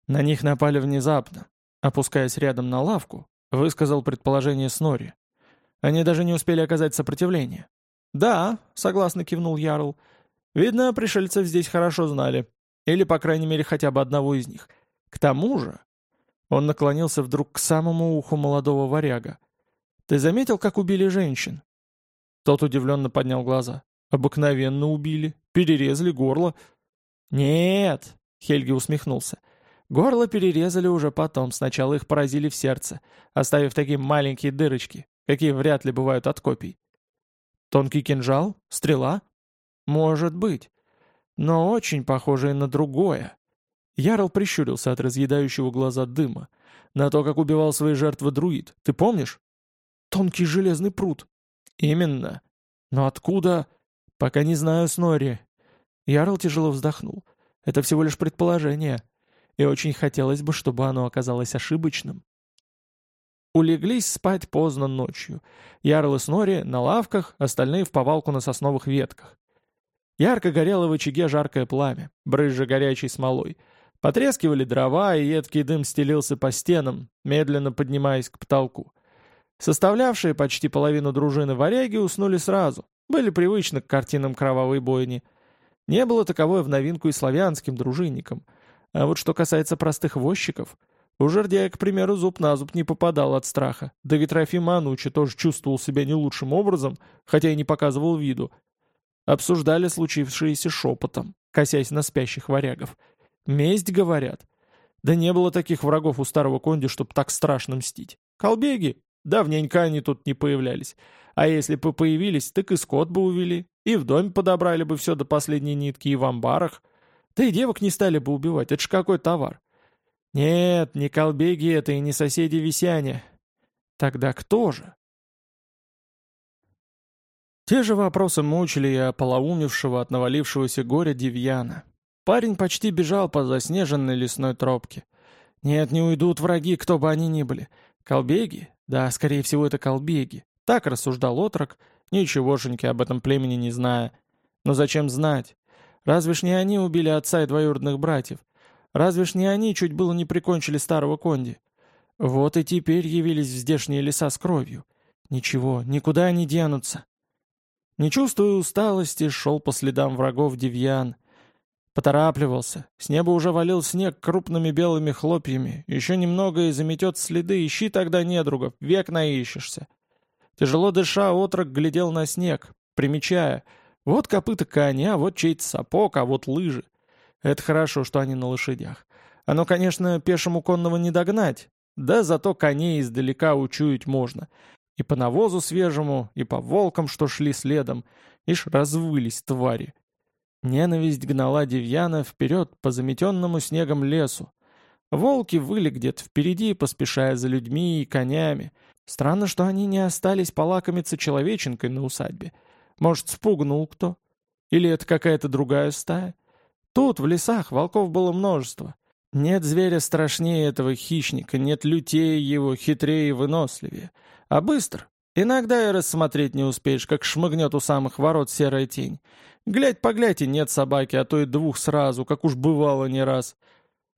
На них напали внезапно. опускаясь рядом на лавку, высказал предположение Снори. Они даже не успели оказать сопротивление. «Да», — согласно кивнул Ярл. «Видно, пришельцев здесь хорошо знали. Или, по крайней мере, хотя бы одного из них. К тому же...» Он наклонился вдруг к самому уху молодого варяга. «Ты заметил, как убили женщин?» Тот удивленно поднял глаза. «Обыкновенно убили. Перерезали горло». «Нет», — Хельги усмехнулся. «Горло перерезали уже потом. Сначала их поразили в сердце, оставив такие маленькие дырочки, какие вряд ли бывают от копий. Тонкий кинжал? Стрела? Может быть. Но очень похожее на другое. Ярл прищурился от разъедающего глаза дыма. На то, как убивал свои жертвы друид. Ты помнишь? Тонкий железный пруд. Именно. Но откуда? Пока не знаю, Снори. Ярл тяжело вздохнул. Это всего лишь предположение. И очень хотелось бы, чтобы оно оказалось ошибочным. Улеглись спать поздно ночью. Ярл и Снори на лавках, остальные в повалку на сосновых ветках. Ярко горело в очаге жаркое пламя, брызжа горячей смолой. Потрескивали дрова, и едкий дым стелился по стенам, медленно поднимаясь к потолку. Составлявшие почти половину дружины варяги уснули сразу, были привычны к картинам кровавой бойни. Не было таковой в новинку и славянским дружинникам. А вот что касается простых возчиков — у жердяя, к примеру, зуб на зуб не попадал от страха. Да ведь Рафим Анучи тоже чувствовал себя не лучшим образом, хотя и не показывал виду. Обсуждали случившееся шепотом, косясь на спящих варягов. «Месть, говорят». Да не было таких врагов у старого конди, чтоб так страшно мстить. Колбеги? Давненько они тут не появлялись. А если бы появились, так и скот бы увели. И в доме подобрали бы все до последней нитки, и в амбарах. Да и девок не стали бы убивать, это ж какой товар. Нет, не колбеги это и не соседи Висяне. Тогда кто же? Те же вопросы мучили и ополоумевшего от навалившегося горя Девьяна. Парень почти бежал по заснеженной лесной тропке. Нет, не уйдут враги, кто бы они ни были. Колбеги? Да, скорее всего, это колбеги. Так рассуждал отрок, ничегошеньки об этом племени не зная. Но зачем знать? Разве ж не они убили отца и двоюродных братьев? Разве ж не они чуть было не прикончили старого Конди? Вот и теперь явились в здешние леса с кровью. Ничего, никуда не денутся. Не чувствуя усталости, шел по следам врагов Девьян. Поторапливался. С неба уже валил снег крупными белыми хлопьями. Еще немного и заметет следы. Ищи тогда недругов, век наищешься. Тяжело дыша, отрок глядел на снег, примечая. Вот копыта коня, вот чей-то сапог, а вот лыжи. Это хорошо, что они на лошадях. Оно, конечно, пешему конного не догнать, да зато коней издалека учуять можно. И по навозу свежему, и по волкам, что шли следом. Ишь, развылись твари. Ненависть гнала Девьяна вперед по заметенному снегом лесу. Волки выли где-то впереди, поспешая за людьми и конями. Странно, что они не остались полакомиться человеченкой на усадьбе. Может, спугнул кто? Или это какая-то другая стая? Тут, в лесах, волков было множество. Нет зверя страшнее этого хищника, нет лютее его, хитрее и выносливее. А быстро. Иногда и рассмотреть не успеешь, как шмыгнет у самых ворот серая тень. Глядь-поглядь, и нет собаки, а то и двух сразу, как уж бывало не раз.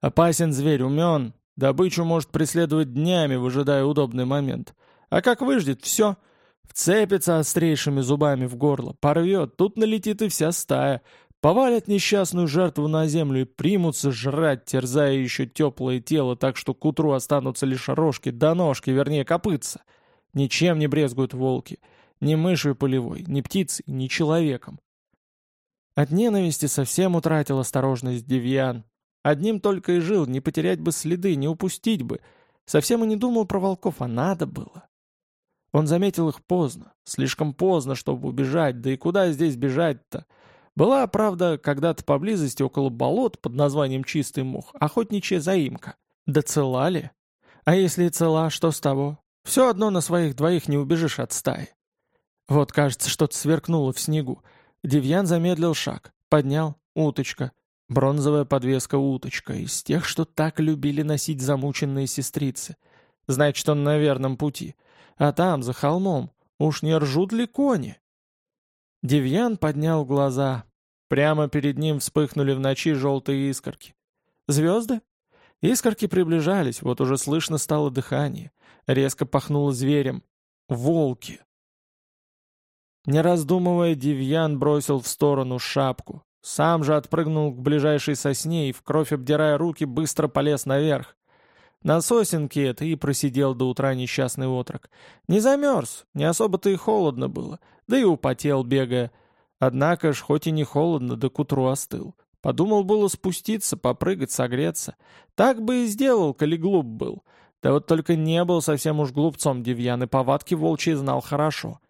Опасен зверь, умен. Добычу может преследовать днями, выжидая удобный момент. А как выждет, все. Вцепится острейшими зубами в горло, порвет, тут налетит и вся стая — Повалят несчастную жертву на землю и примутся жрать, терзая еще теплое тело, так что к утру останутся лишь рожки да ножки, вернее копытца. Ничем не брезгуют волки. Ни мышью полевой, ни птицей, ни человеком. От ненависти совсем утратил осторожность Девьян. Одним только и жил, не потерять бы следы, не упустить бы. Совсем и не думал про волков, а надо было. Он заметил их поздно, слишком поздно, чтобы убежать, да и куда здесь бежать-то? Была, правда, когда-то поблизости около болот под названием Чистый мох охотничья заимка. Да цела ли? А если цела, что с того? Все одно на своих двоих не убежишь от стаи. Вот, кажется, что-то сверкнуло в снегу. Девьян замедлил шаг. Поднял. Уточка. Бронзовая подвеска уточка. Из тех, что так любили носить замученные сестрицы. Значит, он на верном пути. А там, за холмом, уж не ржут ли кони? Девьян поднял глаза. Прямо перед ним вспыхнули в ночи желтые искорки. Звезды? Искорки приближались, вот уже слышно стало дыхание. Резко пахнуло зверем. Волки. Не раздумывая, Девьян бросил в сторону шапку. Сам же отпрыгнул к ближайшей сосне и, в кровь обдирая руки, быстро полез наверх. На сосенке это и просидел до утра несчастный отрок. Не замерз, не особо-то и холодно было, да и употел, бегая. Однако ж, хоть и не холодно, да к утру остыл. Подумал было спуститься, попрыгать, согреться. Так бы и сделал, коли глуп был. Да вот только не был совсем уж глупцом Девьян, и повадки волчьи знал хорошо.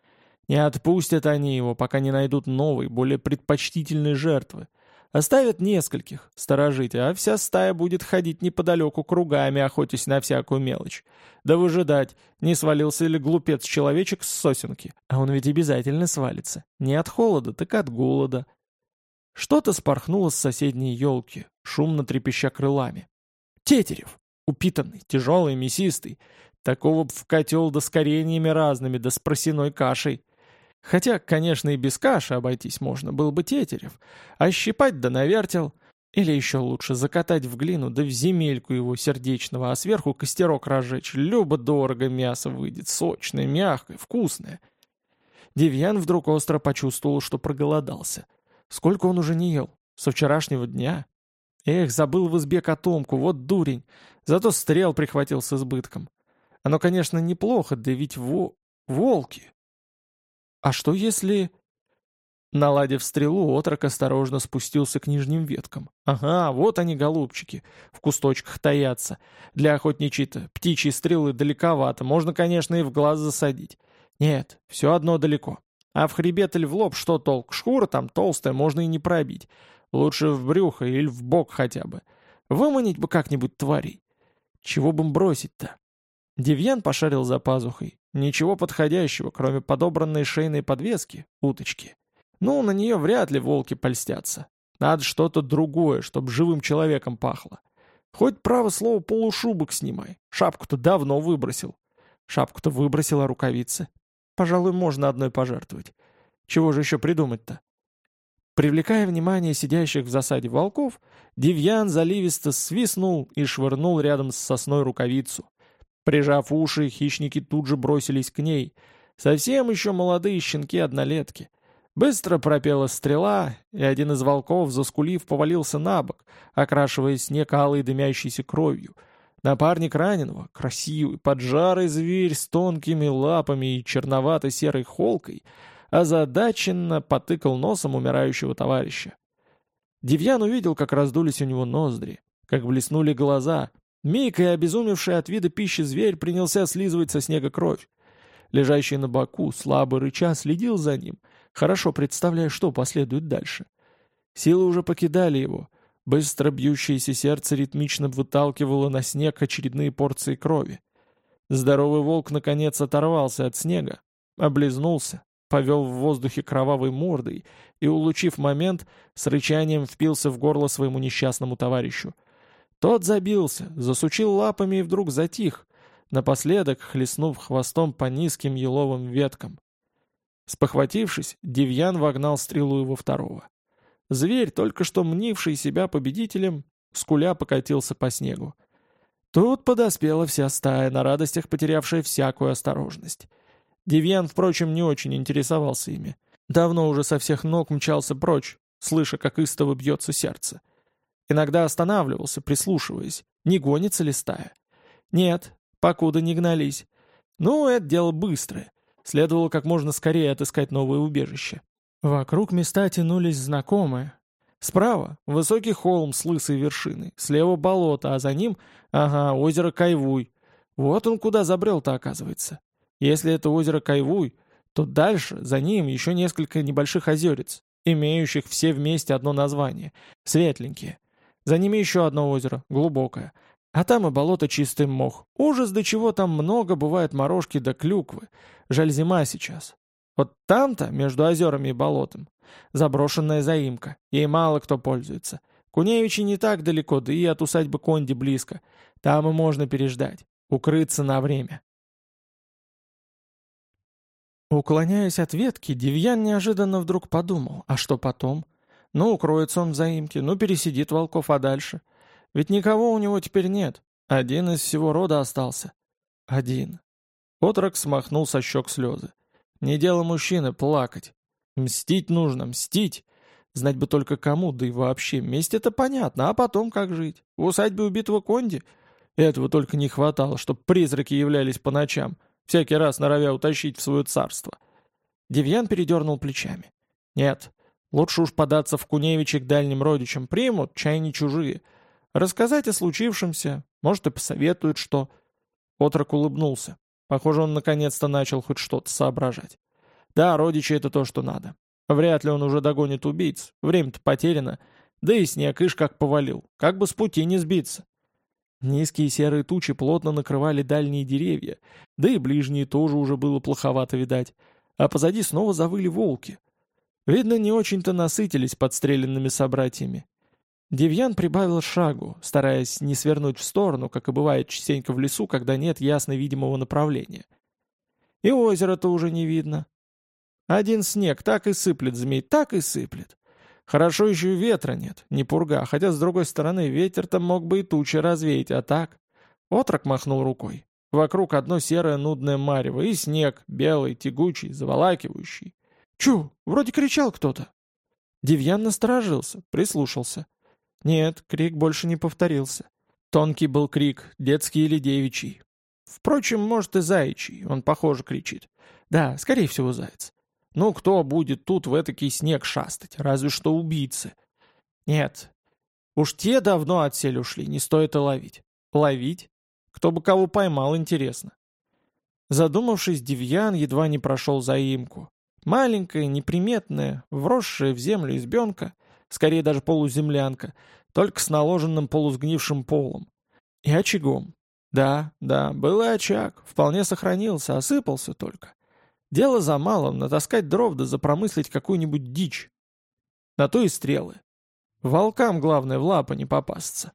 Не отпустят они его, пока не найдут новой, более предпочтительной жертвы. Оставят нескольких, сторожить, а вся стая будет ходить неподалеку кругами, охотясь на всякую мелочь. Да выжидать, не свалился ли глупец-человечек с сосенки. А он ведь обязательно свалится. Не от холода, так от голода. Что-то спорхнуло с соседней елки, шумно трепеща крылами. Тетерев! Упитанный, тяжелый, мясистый. Такого б в котел да с кореньями разными, да с просеной кашей. Хотя, конечно, и без каши обойтись можно, был бы тетерев. А щипать да навертел. Или еще лучше закатать в глину, да в земельку его сердечного, а сверху костерок разжечь. Любо-дорого мясо выйдет, сочное, мягкое, вкусное. Девьян вдруг остро почувствовал, что проголодался. Сколько он уже не ел? Со вчерашнего дня? Эх, забыл в избе котомку, вот дурень. Зато стрел прихватил с избытком. Оно, конечно, неплохо, да ведь во... волки. А что если... Наладив стрелу, отрок осторожно спустился к нижним веткам. Ага, вот они, голубчики, в кусточках таятся. Для охотничьей-то птичьей стрелы далековато, можно, конечно, и в глаз засадить. Нет, все одно далеко. А в хребет или в лоб что толк? Шкура там толстая, можно и не пробить. Лучше в брюхо или в бок хотя бы. Выманить бы как-нибудь тварей. Чего бы бросить-то? Девьян пошарил за пазухой. Ничего подходящего, кроме подобранной шейной подвески, уточки. Ну, на нее вряд ли волки польстятся. Надо что-то другое, чтобы живым человеком пахло. Хоть право слово полушубок снимай. Шапку-то давно выбросил. Шапку-то выбросил, а рукавицы? Пожалуй, можно одной пожертвовать. Чего же еще придумать-то? Привлекая внимание сидящих в засаде волков, Девьян заливисто свистнул и швырнул рядом с сосной рукавицу. Прижав уши, хищники тут же бросились к ней. Совсем еще молодые щенки-однолетки. Быстро пропела стрела, и один из волков, заскулив, повалился на бок, окрашивая снег алой дымящейся кровью. Напарник раненого, красивый, поджарый зверь с тонкими лапами и черновато-серой холкой, озадаченно потыкал носом умирающего товарища. Девьян увидел, как раздулись у него ноздри, как блеснули глаза — Миг и обезумевший от вида пищи зверь принялся слизывать со снега кровь. Лежащий на боку, слабый рыча, следил за ним, хорошо представляя, что последует дальше. Силы уже покидали его. Быстро бьющееся сердце ритмично выталкивало на снег очередные порции крови. Здоровый волк наконец оторвался от снега, облизнулся, повел в воздухе кровавой мордой и, улучив момент, с рычанием впился в горло своему несчастному товарищу. Тот забился, засучил лапами и вдруг затих, напоследок хлестнув хвостом по низким еловым веткам. Спохватившись, Девьян вогнал стрелу его второго. Зверь, только что мнивший себя победителем, скуля покатился по снегу. Тут подоспела вся стая, на радостях потерявшая всякую осторожность. Девьян, впрочем, не очень интересовался ими. Давно уже со всех ног мчался прочь, слыша, как истово бьется сердце. Иногда останавливался, прислушиваясь, не гонится ли стая. Нет, покуда не гнались. Ну, это дело быстрое. Следовало как можно скорее отыскать новое убежище. Вокруг места тянулись знакомые. Справа — высокий холм с лысой вершиной, слева — болото, а за ним — ага, озеро Кайвуй. Вот он куда забрел-то, оказывается. Если это озеро Кайвуй, то дальше, за ним, еще несколько небольших озерец, имеющих все вместе одно название — светленькие. За ними еще одно озеро, глубокое. А там и болото чистый мох. Ужас, до чего там много бывает морожки да клюквы. Жаль, зима сейчас. Вот там-то, между озерами и болотом, заброшенная заимка. Ей мало кто пользуется. Куневичи не так далеко, да и от усадьбы Конди близко. Там и можно переждать. Укрыться на время. Уклоняясь от ветки, Девьян неожиданно вдруг подумал, а что потом? Ну, укроется он в заимке, ну, пересидит волков, а дальше? Ведь никого у него теперь нет. Один из всего рода остался. Один. Отрок смахнул со щек слезы. Не дело мужчины плакать. Мстить нужно, мстить. Знать бы только кому, да и вообще, месть это понятно, а потом как жить? В усадьбе убитого Конди? Этого только не хватало, чтоб призраки являлись по ночам, всякий раз норовя утащить в свое царство. Девьян передернул плечами. Нет, лучше уж податься в Куневичи к дальним родичам, примут, чай не чужие. Рассказать о случившемся, может и посоветуют что. Отрок улыбнулся. Похоже, он наконец-то начал хоть что-то соображать. Да, родичи — это то, что надо. Вряд ли он уже догонит убийц, время-то потеряно. Да и снег ишь как повалил, как бы с пути не сбиться. Низкие серые тучи плотно накрывали дальние деревья, да и ближние тоже уже было плоховато видать, а позади снова завыли волки. Видно, не очень-то насытились подстреленными собратьями. Девьян прибавил шагу, стараясь не свернуть в сторону, как и бывает частенько в лесу, когда нет ясно видимого направления. И озера-то уже не видно. Один снег так и сыплет змей, так и сыплет. Хорошо еще ветра нет, не пурга, хотя, с другой стороны, ветер-то мог бы и тучи развеять, а так... Отрок махнул рукой. Вокруг одно серое нудное марево, и снег, белый, тягучий, заволакивающий. «Чу, вроде кричал кто-то». Девьян насторожился, прислушался. Нет, крик больше не повторился. Тонкий был крик, детский или девичий. Впрочем, может и заячий, он похоже кричит. Да, скорее всего, заяц. Ну, кто будет тут в этакий снег шастать? Разве что убийцы. Нет. Уж те давно отсель ушли, не стоит и ловить. Ловить? Кто бы кого поймал, интересно. Задумавшись, Девьян едва не прошел заимку. Маленькая, неприметная, вросшая в землю избенка, скорее даже полуземлянка, только с наложенным полусгнившим полом. И очагом. Да, да, был и очаг, вполне сохранился, осыпался только. Дело за малым — натаскать дров да запромыслить какую-нибудь дичь. На то и стрелы. Волкам главное в лапы не попасться.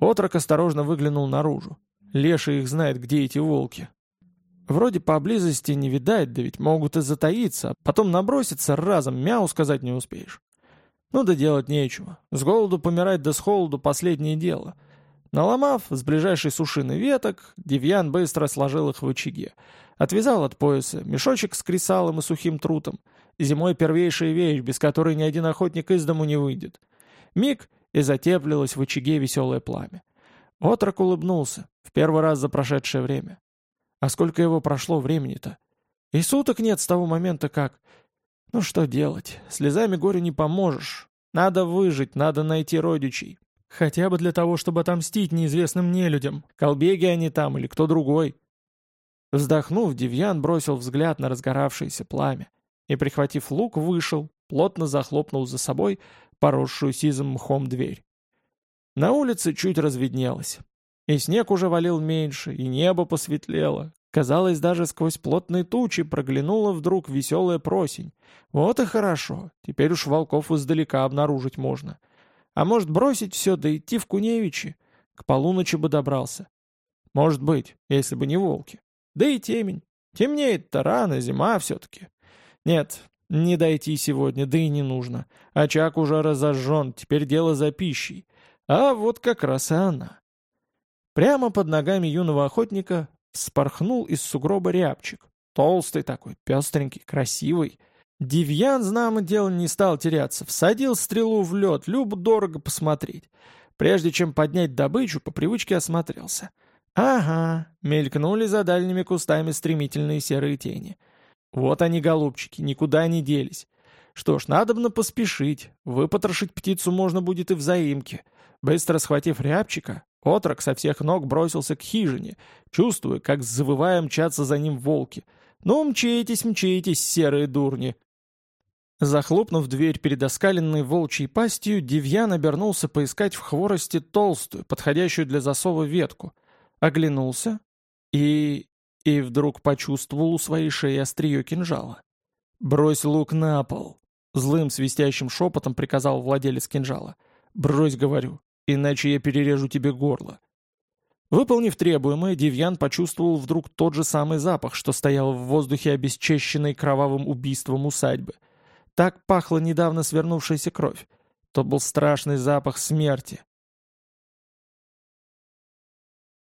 Отрок осторожно выглянул наружу. Леша их знает, где эти волки. Вроде поблизости не видать, да ведь могут и затаиться, а потом наброситься разом, мяу сказать не успеешь. Ну да делать нечего. С голоду помирать да с холоду последнее дело — Наломав с ближайшей сушины веток, Девьян быстро сложил их в очаге. Отвязал от пояса мешочек с кресалом и сухим трутом. Зимой первейшая вещь, без которой ни один охотник из дому не выйдет. Миг, и затеплилось в очаге веселое пламя. Отрок улыбнулся, в первый раз за прошедшее время. А сколько его прошло времени-то? И суток нет с того момента, как... Ну что делать, слезами горю не поможешь. Надо выжить, надо найти родичей. Хотя бы для того, чтобы отомстить неизвестным нелюдям. Колбеги они там или кто другой. Вздохнув, Девьян бросил взгляд на разгоравшееся пламя и, прихватив лук, вышел, плотно захлопнул за собой поросшую сизым мхом дверь. На улице чуть разведнелось. И снег уже валил меньше, и небо посветлело. Казалось, даже сквозь плотные тучи проглянула вдруг веселая просень. Вот и хорошо, теперь уж волков издалека обнаружить можно. — а может, бросить все да идти в Куневичи? К полуночи бы добрался. Может быть, если бы не волки. Да и темень. Темнеет-то рано, зима все-таки. Нет, не дойти сегодня, да и не нужно. Очаг уже разожжен, теперь дело за пищей. А вот как раз и она. Прямо под ногами юного охотника вспорхнул из сугроба рябчик. Толстый такой, пестренький, красивый. Девьян, знамо дело, не стал теряться, всадил стрелу в лед, любо дорого посмотреть. Прежде чем поднять добычу, по привычке осмотрелся. Ага, мелькнули за дальними кустами стремительные серые тени. Вот они, голубчики, никуда не делись. Что ж, надобно поспешить. Выпотрошить птицу можно будет и в заимке. Быстро схватив рябчика, отрок со всех ног бросился к хижине, чувствуя, как завывая мчатся за ним волки. «Ну, мчитесь, мчитесь, серые дурни!» Захлопнув дверь перед оскаленной волчьей пастью, Девьян обернулся поискать в хворости толстую, подходящую для засова ветку. Оглянулся и... и вдруг почувствовал у своей шеи острие кинжала. «Брось лук на пол!» — злым свистящим шепотом приказал владелец кинжала. «Брось, говорю, иначе я перережу тебе горло». Выполнив требуемое, Девьян почувствовал вдруг тот же самый запах, что стоял в воздухе обесчещенной кровавым убийством усадьбы — так пахла недавно свернувшаяся кровь. То был страшный запах смерти.